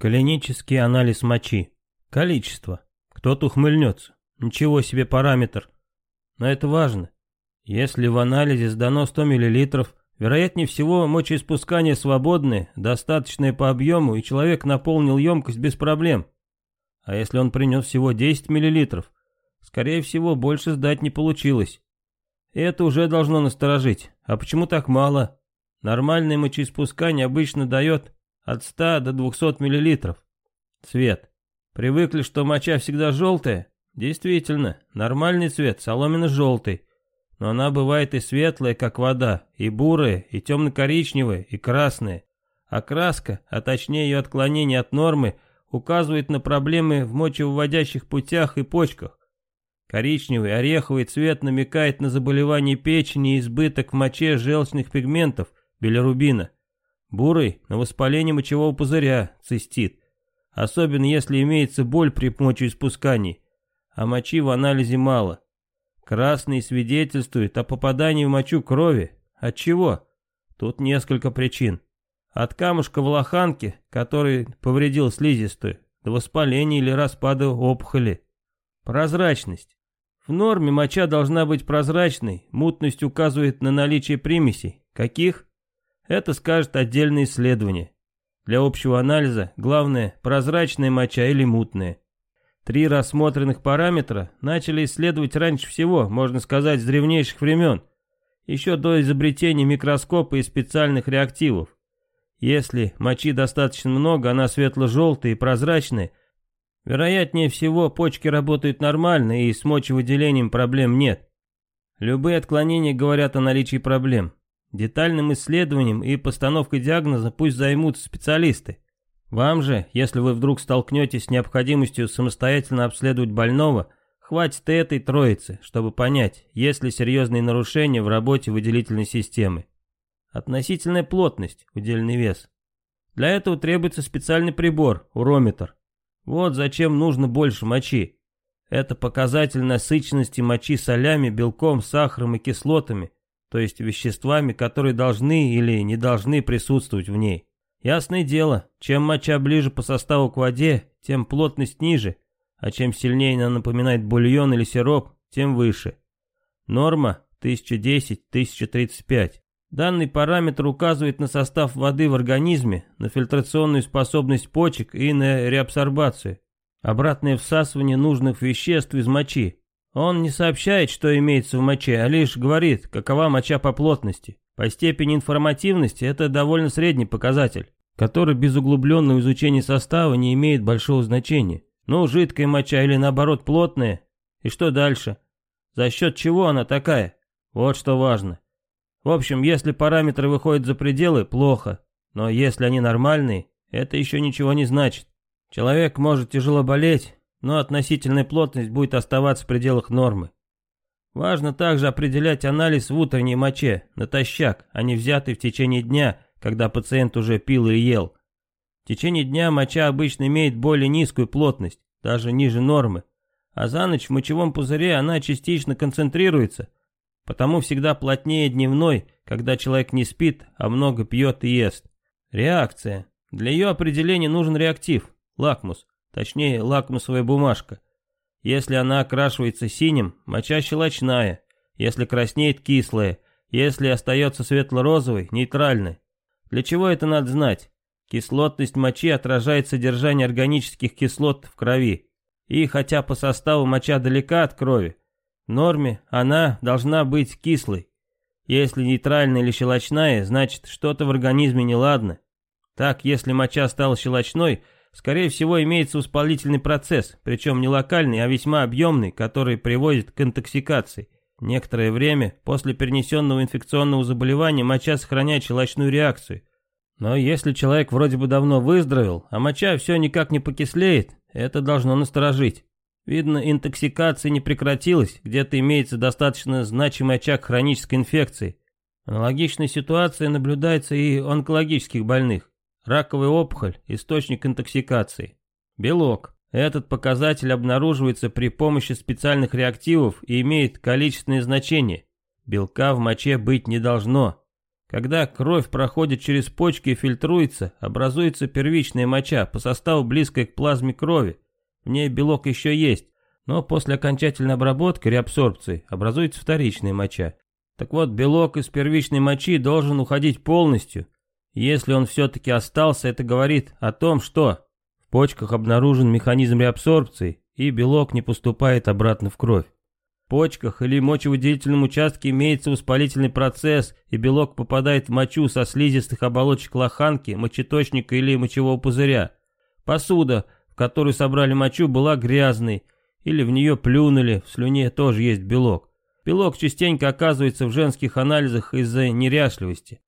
Клинический анализ мочи. Количество. Кто-то ухмыльнется. Ничего себе параметр. Но это важно. Если в анализе сдано 100 мл, вероятнее всего мочеиспускание свободное, достаточное по объему, и человек наполнил емкость без проблем. А если он принес всего 10 мл, скорее всего, больше сдать не получилось. Это уже должно насторожить. А почему так мало? Нормальное мочеиспускание обычно дает от 100 до 200 мл. Цвет. Привыкли, что моча всегда желтая? Действительно, нормальный цвет, соломенно-желтый. Но она бывает и светлая, как вода, и бурая, и темно-коричневая, и красная. А краска, а точнее ее отклонение от нормы, указывает на проблемы в мочевыводящих путях и почках. Коричневый, ореховый цвет намекает на заболевание печени и избыток в моче желчных пигментов, билирубина. Бурый – на воспаление мочевого пузыря, цистит. Особенно если имеется боль при мочеиспускании, а мочи в анализе мало. Красный свидетельствует о попадании в мочу крови. От чего? Тут несколько причин. От камушка в лоханке, который повредил слизистую, до воспаления или распада опухоли. Прозрачность. В норме моча должна быть прозрачной, мутность указывает на наличие примесей. Каких? Это скажет отдельное исследование. Для общего анализа главное прозрачная моча или мутная. Три рассмотренных параметра начали исследовать раньше всего, можно сказать, с древнейших времен, еще до изобретения микроскопа и специальных реактивов. Если мочи достаточно много, она светло-желтая и прозрачная, вероятнее всего почки работают нормально и с мочевыделением проблем нет. Любые отклонения говорят о наличии проблем. Детальным исследованием и постановкой диагноза пусть займутся специалисты. Вам же, если вы вдруг столкнетесь с необходимостью самостоятельно обследовать больного, хватит и этой троицы, чтобы понять, есть ли серьезные нарушения в работе выделительной системы. Относительная плотность, удельный вес. Для этого требуется специальный прибор, урометр. Вот зачем нужно больше мочи. Это показатель насыщенности мочи солями, белком, сахаром и кислотами, то есть веществами, которые должны или не должны присутствовать в ней. Ясное дело, чем моча ближе по составу к воде, тем плотность ниже, а чем сильнее она напоминает бульон или сироп, тем выше. Норма 1010-1035. Данный параметр указывает на состав воды в организме, на фильтрационную способность почек и на реабсорбацию. Обратное всасывание нужных веществ из мочи. Он не сообщает, что имеется в моче, а лишь говорит, какова моча по плотности. По степени информативности это довольно средний показатель, который без углубленного изучения состава не имеет большого значения. Ну, жидкая моча или наоборот плотная. И что дальше? За счет чего она такая? Вот что важно. В общем, если параметры выходят за пределы, плохо. Но если они нормальные, это еще ничего не значит. Человек может тяжело болеть, но относительная плотность будет оставаться в пределах нормы. Важно также определять анализ в утренней моче, натощак, а не взятый в течение дня, когда пациент уже пил и ел. В течение дня моча обычно имеет более низкую плотность, даже ниже нормы, а за ночь в мочевом пузыре она частично концентрируется, потому всегда плотнее дневной, когда человек не спит, а много пьет и ест. Реакция. Для ее определения нужен реактив, лакмус точнее лакмусовая бумажка. Если она окрашивается синим, моча щелочная, если краснеет кислая, если остается светло-розовой, нейтральной. Для чего это надо знать? Кислотность мочи отражает содержание органических кислот в крови. И хотя по составу моча далека от крови, в норме она должна быть кислой. Если нейтральная или щелочная, значит что-то в организме неладно. Так, если моча стала щелочной – Скорее всего, имеется воспалительный процесс, причем не локальный, а весьма объемный, который приводит к интоксикации. Некоторое время после перенесенного инфекционного заболевания моча сохраняет щелочную реакцию. Но если человек вроде бы давно выздоровел, а моча все никак не покислеет, это должно насторожить. Видно, интоксикация не прекратилась, где-то имеется достаточно значимый очаг хронической инфекции. Аналогичная ситуация наблюдается и у онкологических больных. Раковая опухоль – источник интоксикации. Белок. Этот показатель обнаруживается при помощи специальных реактивов и имеет количественное значение. Белка в моче быть не должно. Когда кровь проходит через почки и фильтруется, образуется первичная моча по составу близкая к плазме крови. В ней белок еще есть, но после окончательной обработки реабсорбции образуется вторичная моча. Так вот, белок из первичной мочи должен уходить полностью. Если он все-таки остался, это говорит о том, что в почках обнаружен механизм реабсорбции, и белок не поступает обратно в кровь. В почках или мочевыделительном участке имеется воспалительный процесс, и белок попадает в мочу со слизистых оболочек лоханки, мочеточника или мочевого пузыря. Посуда, в которую собрали мочу, была грязной, или в нее плюнули, в слюне тоже есть белок. Белок частенько оказывается в женских анализах из-за неряшливости.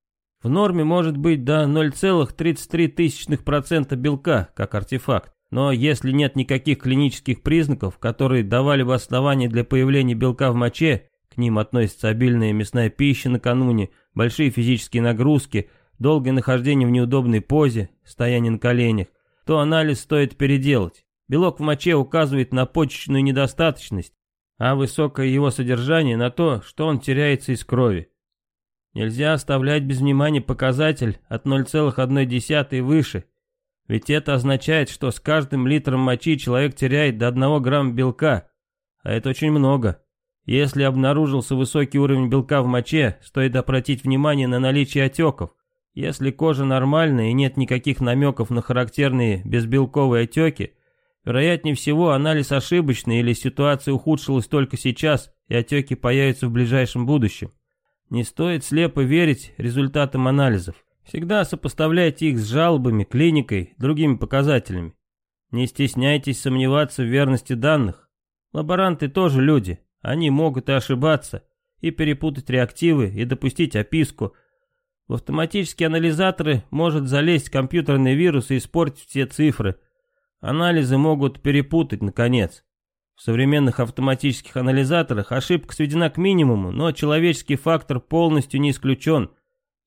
В норме может быть до 0,33% белка, как артефакт. Но если нет никаких клинических признаков, которые давали бы основания для появления белка в моче, к ним относятся обильная мясная пища накануне, большие физические нагрузки, долгое нахождение в неудобной позе, стояние на коленях, то анализ стоит переделать. Белок в моче указывает на почечную недостаточность, а высокое его содержание на то, что он теряется из крови. Нельзя оставлять без внимания показатель от 0,1 и выше, ведь это означает, что с каждым литром мочи человек теряет до 1 грамма белка, а это очень много. Если обнаружился высокий уровень белка в моче, стоит обратить внимание на наличие отеков. Если кожа нормальная и нет никаких намеков на характерные безбелковые отеки, вероятнее всего анализ ошибочный или ситуация ухудшилась только сейчас и отеки появятся в ближайшем будущем. Не стоит слепо верить результатам анализов. Всегда сопоставляйте их с жалобами, клиникой, другими показателями. Не стесняйтесь сомневаться в верности данных. Лаборанты тоже люди, они могут и ошибаться, и перепутать реактивы, и допустить описку. В автоматические анализаторы может залезть компьютерный вирус и испортить все цифры. Анализы могут перепутать, наконец. В современных автоматических анализаторах ошибка сведена к минимуму, но человеческий фактор полностью не исключен.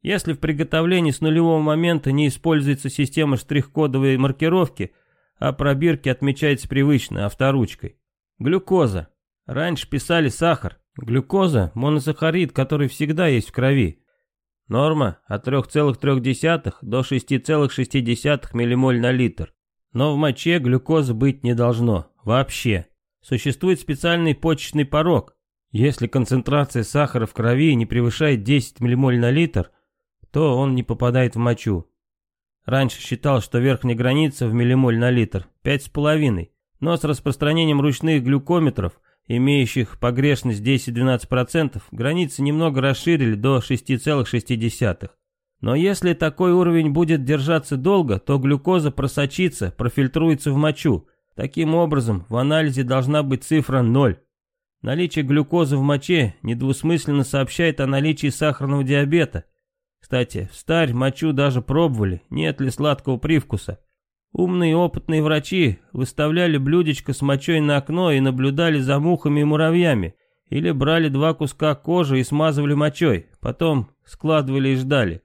Если в приготовлении с нулевого момента не используется система штрих-кодовой маркировки, а пробирки отмечается привычно, авторучкой. Глюкоза. Раньше писали сахар. Глюкоза – моносахарид, который всегда есть в крови. Норма от 3,3 до 6,6 ммоль на литр. Но в моче глюкозы быть не должно. Вообще. Существует специальный почечный порог. Если концентрация сахара в крови не превышает 10 ммоль на литр, то он не попадает в мочу. Раньше считал, что верхняя граница в миллимоль на литр 5,5, но с распространением ручных глюкометров, имеющих погрешность 10-12%, границы немного расширили до 6,6. Но если такой уровень будет держаться долго, то глюкоза просочится, профильтруется в мочу, Таким образом, в анализе должна быть цифра 0. Наличие глюкозы в моче недвусмысленно сообщает о наличии сахарного диабета. Кстати, в старь мочу даже пробовали, нет ли сладкого привкуса. Умные опытные врачи выставляли блюдечко с мочой на окно и наблюдали за мухами и муравьями. Или брали два куска кожи и смазывали мочой, потом складывали и ждали.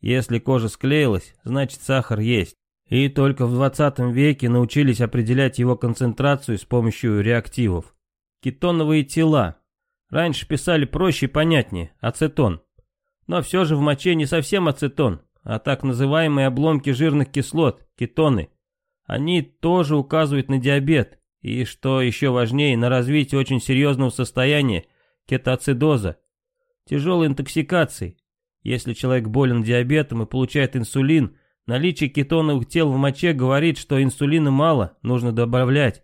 Если кожа склеилась, значит сахар есть. И только в 20 веке научились определять его концентрацию с помощью реактивов. Кетоновые тела. Раньше писали проще и понятнее, ацетон. Но все же в моче не совсем ацетон, а так называемые обломки жирных кислот, кетоны. Они тоже указывают на диабет, и, что еще важнее, на развитие очень серьезного состояния, кетоацидоза, тяжелой интоксикации. Если человек болен диабетом и получает инсулин – Наличие кетоновых тел в моче говорит, что инсулина мало, нужно добавлять.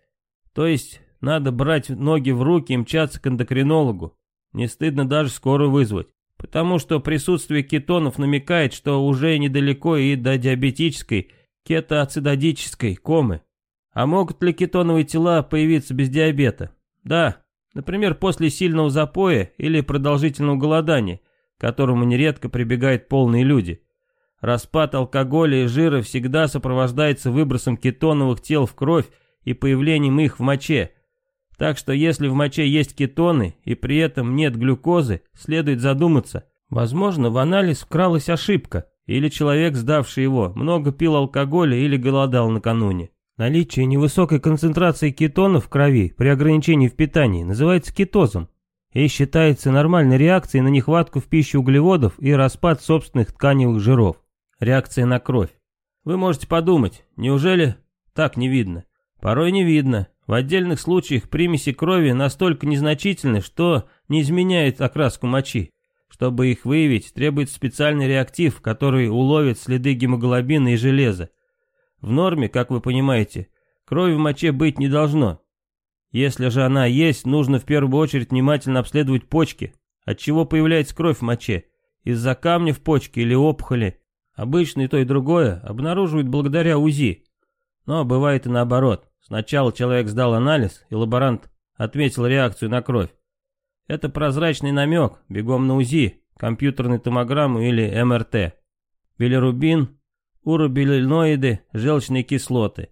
То есть надо брать ноги в руки и мчаться к эндокринологу. Не стыдно даже скорую вызвать. Потому что присутствие кетонов намекает, что уже недалеко и до диабетической, кетоацидодической комы. А могут ли кетоновые тела появиться без диабета? Да, например, после сильного запоя или продолжительного голодания, к которому нередко прибегают полные люди. Распад алкоголя и жира всегда сопровождается выбросом кетоновых тел в кровь и появлением их в моче. Так что если в моче есть кетоны и при этом нет глюкозы, следует задуматься. Возможно, в анализ вкралась ошибка, или человек, сдавший его, много пил алкоголя или голодал накануне. Наличие невысокой концентрации кетонов в крови при ограничении в питании называется кетозом. и считается нормальной реакцией на нехватку в пищу углеводов и распад собственных тканевых жиров. Реакция на кровь. Вы можете подумать, неужели так не видно? Порой не видно. В отдельных случаях примеси крови настолько незначительны, что не изменяют окраску мочи. Чтобы их выявить, требуется специальный реактив, который уловит следы гемоглобина и железа. В норме, как вы понимаете, крови в моче быть не должно. Если же она есть, нужно в первую очередь внимательно обследовать почки. От чего появляется кровь в моче? Из-за камня в почке или опухоли? Обычно и то и другое обнаруживают благодаря УЗИ. Но бывает и наоборот. Сначала человек сдал анализ, и лаборант отметил реакцию на кровь. Это прозрачный намек, бегом на УЗИ, компьютерную томограмму или МРТ. Билирубин, уробилиноиды, желчные кислоты.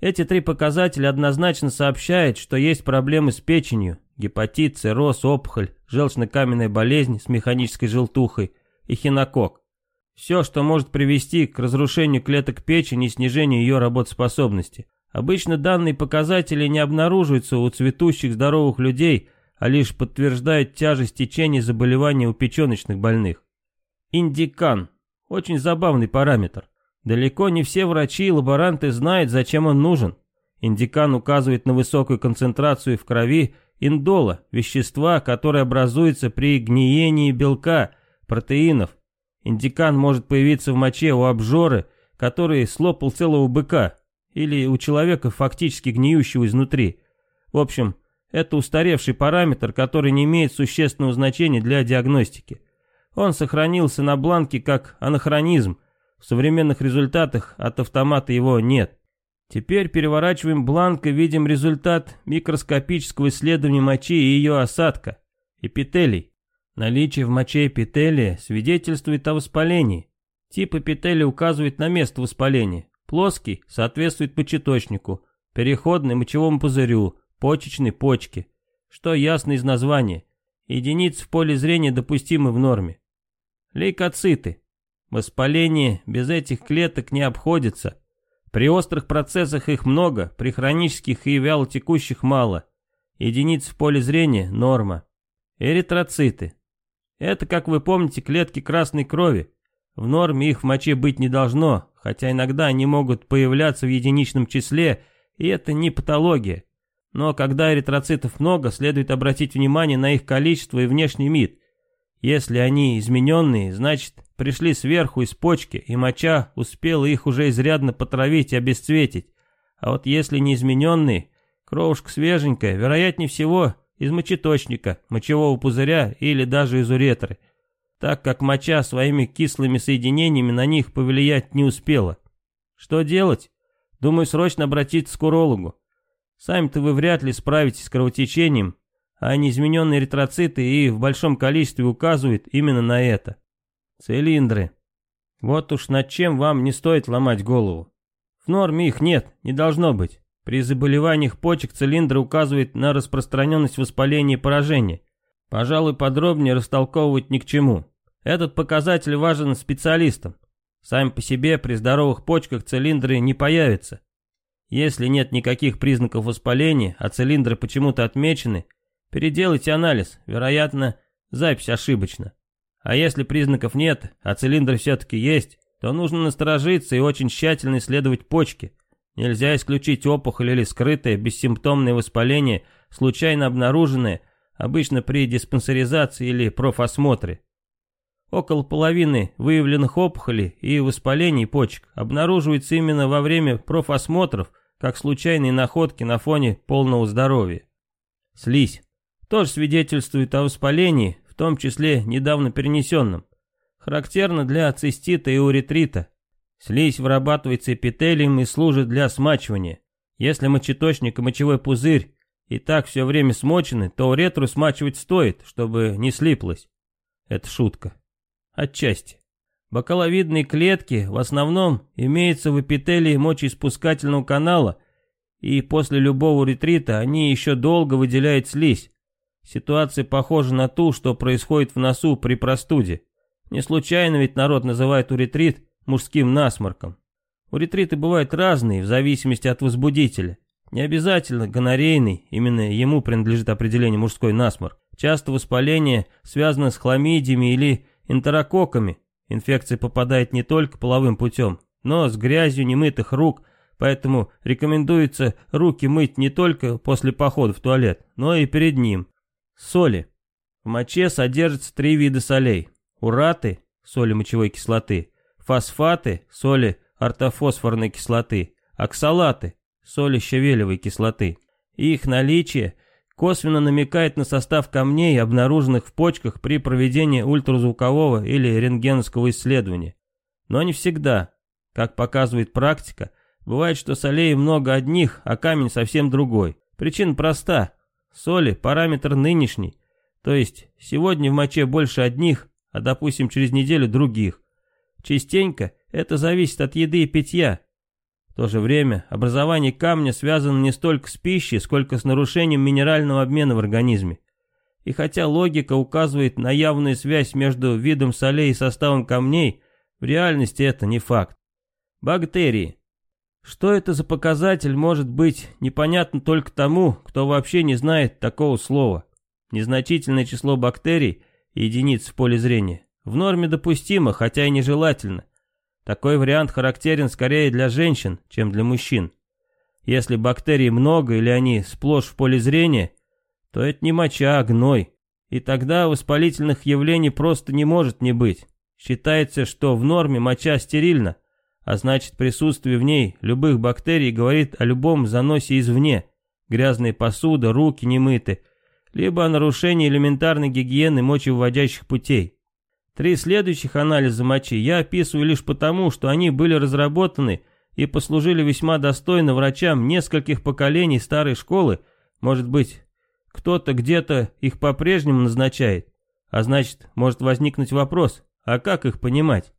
Эти три показателя однозначно сообщают, что есть проблемы с печенью, гепатит, цирроз, опухоль, желчно-каменная болезнь с механической желтухой и хинокок. Все, что может привести к разрушению клеток печени и снижению ее работоспособности. Обычно данные показатели не обнаруживаются у цветущих здоровых людей, а лишь подтверждают тяжесть течения заболевания у печеночных больных. Индикан – очень забавный параметр. Далеко не все врачи и лаборанты знают, зачем он нужен. Индикан указывает на высокую концентрацию в крови индола, вещества, которое образуется при гниении белка, протеинов. Индикан может появиться в моче у обжоры, который слопал целого быка, или у человека фактически гниющего изнутри. В общем, это устаревший параметр, который не имеет существенного значения для диагностики. Он сохранился на бланке как анахронизм, в современных результатах от автомата его нет. Теперь переворачиваем бланк и видим результат микроскопического исследования мочи и ее осадка. Эпителий. Наличие в моче эпителия свидетельствует о воспалении. Тип эпителия указывает на место воспаления. Плоский соответствует мочеточнику, переходный мочевому пузырю, почечной почке, что ясно из названия. Единицы в поле зрения допустимы в норме. Лейкоциты. Воспаление без этих клеток не обходится. При острых процессах их много, при хронических и вялотекущих мало. Единиц в поле зрения – норма. Эритроциты. Это, как вы помните, клетки красной крови. В норме их в моче быть не должно, хотя иногда они могут появляться в единичном числе, и это не патология. Но когда эритроцитов много, следует обратить внимание на их количество и внешний вид. Если они измененные, значит пришли сверху из почки, и моча успела их уже изрядно потравить и обесцветить. А вот если не измененные, кровушка свеженькая, вероятнее всего из мочеточника, мочевого пузыря или даже из уретры, так как моча своими кислыми соединениями на них повлиять не успела. Что делать? Думаю, срочно обратиться к урологу. Сами-то вы вряд ли справитесь с кровотечением, а неизмененные эритроциты и в большом количестве указывают именно на это. Цилиндры. Вот уж над чем вам не стоит ломать голову. В норме их нет, не должно быть. При заболеваниях почек цилиндры указывают на распространенность воспаления и поражения. Пожалуй, подробнее растолковывать ни к чему. Этот показатель важен специалистам. Сами по себе при здоровых почках цилиндры не появятся. Если нет никаких признаков воспаления, а цилиндры почему-то отмечены – Переделайте анализ, вероятно, запись ошибочна. А если признаков нет, а цилиндр все-таки есть, то нужно насторожиться и очень тщательно исследовать почки. Нельзя исключить опухоль или скрытое бессимптомное воспаление, случайно обнаруженное, обычно при диспансеризации или профосмотре. Около половины выявленных опухолей и воспалений почек обнаруживается именно во время профосмотров, как случайные находки на фоне полного здоровья. Слизь тоже свидетельствует о воспалении, в том числе недавно перенесенном. Характерно для цистита и уретрита. Слизь вырабатывается эпителием и служит для смачивания. Если мочеточник и мочевой пузырь и так все время смочены, то уретру смачивать стоит, чтобы не слиплось. Это шутка. Отчасти. Бокаловидные клетки в основном имеются в эпителии мочеиспускательного канала, и после любого ретрита они еще долго выделяют слизь, Ситуация похожа на ту, что происходит в носу при простуде. Не случайно ведь народ называет уретрит мужским насморком. Уретриты бывают разные в зависимости от возбудителя. Не обязательно гонорейный, именно ему принадлежит определение мужской насморк. Часто воспаление связано с хламидиями или энтерококками. Инфекция попадает не только половым путем, но с грязью немытых рук, поэтому рекомендуется руки мыть не только после похода в туалет, но и перед ним. Соли. В моче содержатся три вида солей. Ураты, соли мочевой кислоты, фосфаты, соли ортофосфорной кислоты, оксалаты, соли щавелевой кислоты. Их наличие косвенно намекает на состав камней, обнаруженных в почках при проведении ультразвукового или рентгеновского исследования. Но не всегда. Как показывает практика, бывает, что солей много одних, а камень совсем другой. Причина проста. Соли – параметр нынешний. То есть, сегодня в моче больше одних, а допустим через неделю других. Частенько это зависит от еды и питья. В то же время образование камня связано не столько с пищей, сколько с нарушением минерального обмена в организме. И хотя логика указывает на явную связь между видом солей и составом камней, в реальности это не факт. Бактерии. Что это за показатель может быть, непонятно только тому, кто вообще не знает такого слова. Незначительное число бактерий, единиц в поле зрения, в норме допустимо, хотя и нежелательно. Такой вариант характерен скорее для женщин, чем для мужчин. Если бактерий много или они сплошь в поле зрения, то это не моча, а гной. И тогда воспалительных явлений просто не может не быть. Считается, что в норме моча стерильна, а значит присутствие в ней любых бактерий говорит о любом заносе извне. Грязная посуда, руки не мыты, либо о нарушении элементарной гигиены мочевыводящих путей. Три следующих анализа мочи я описываю лишь потому, что они были разработаны и послужили весьма достойно врачам нескольких поколений старой школы, может быть, кто-то где-то их по-прежнему назначает, а значит, может возникнуть вопрос, а как их понимать?